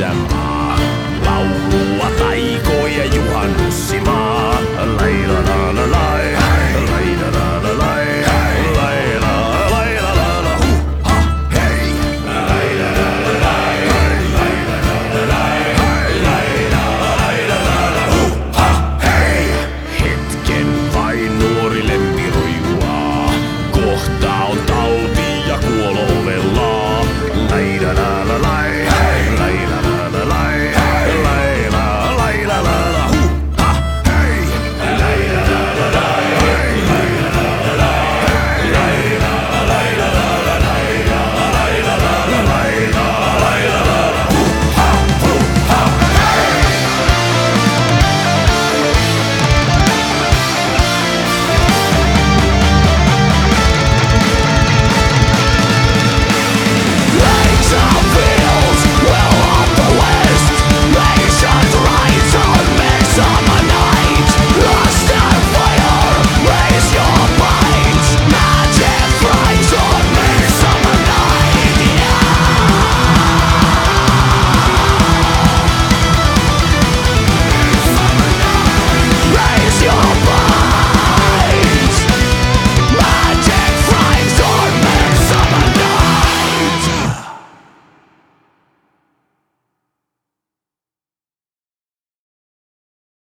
out.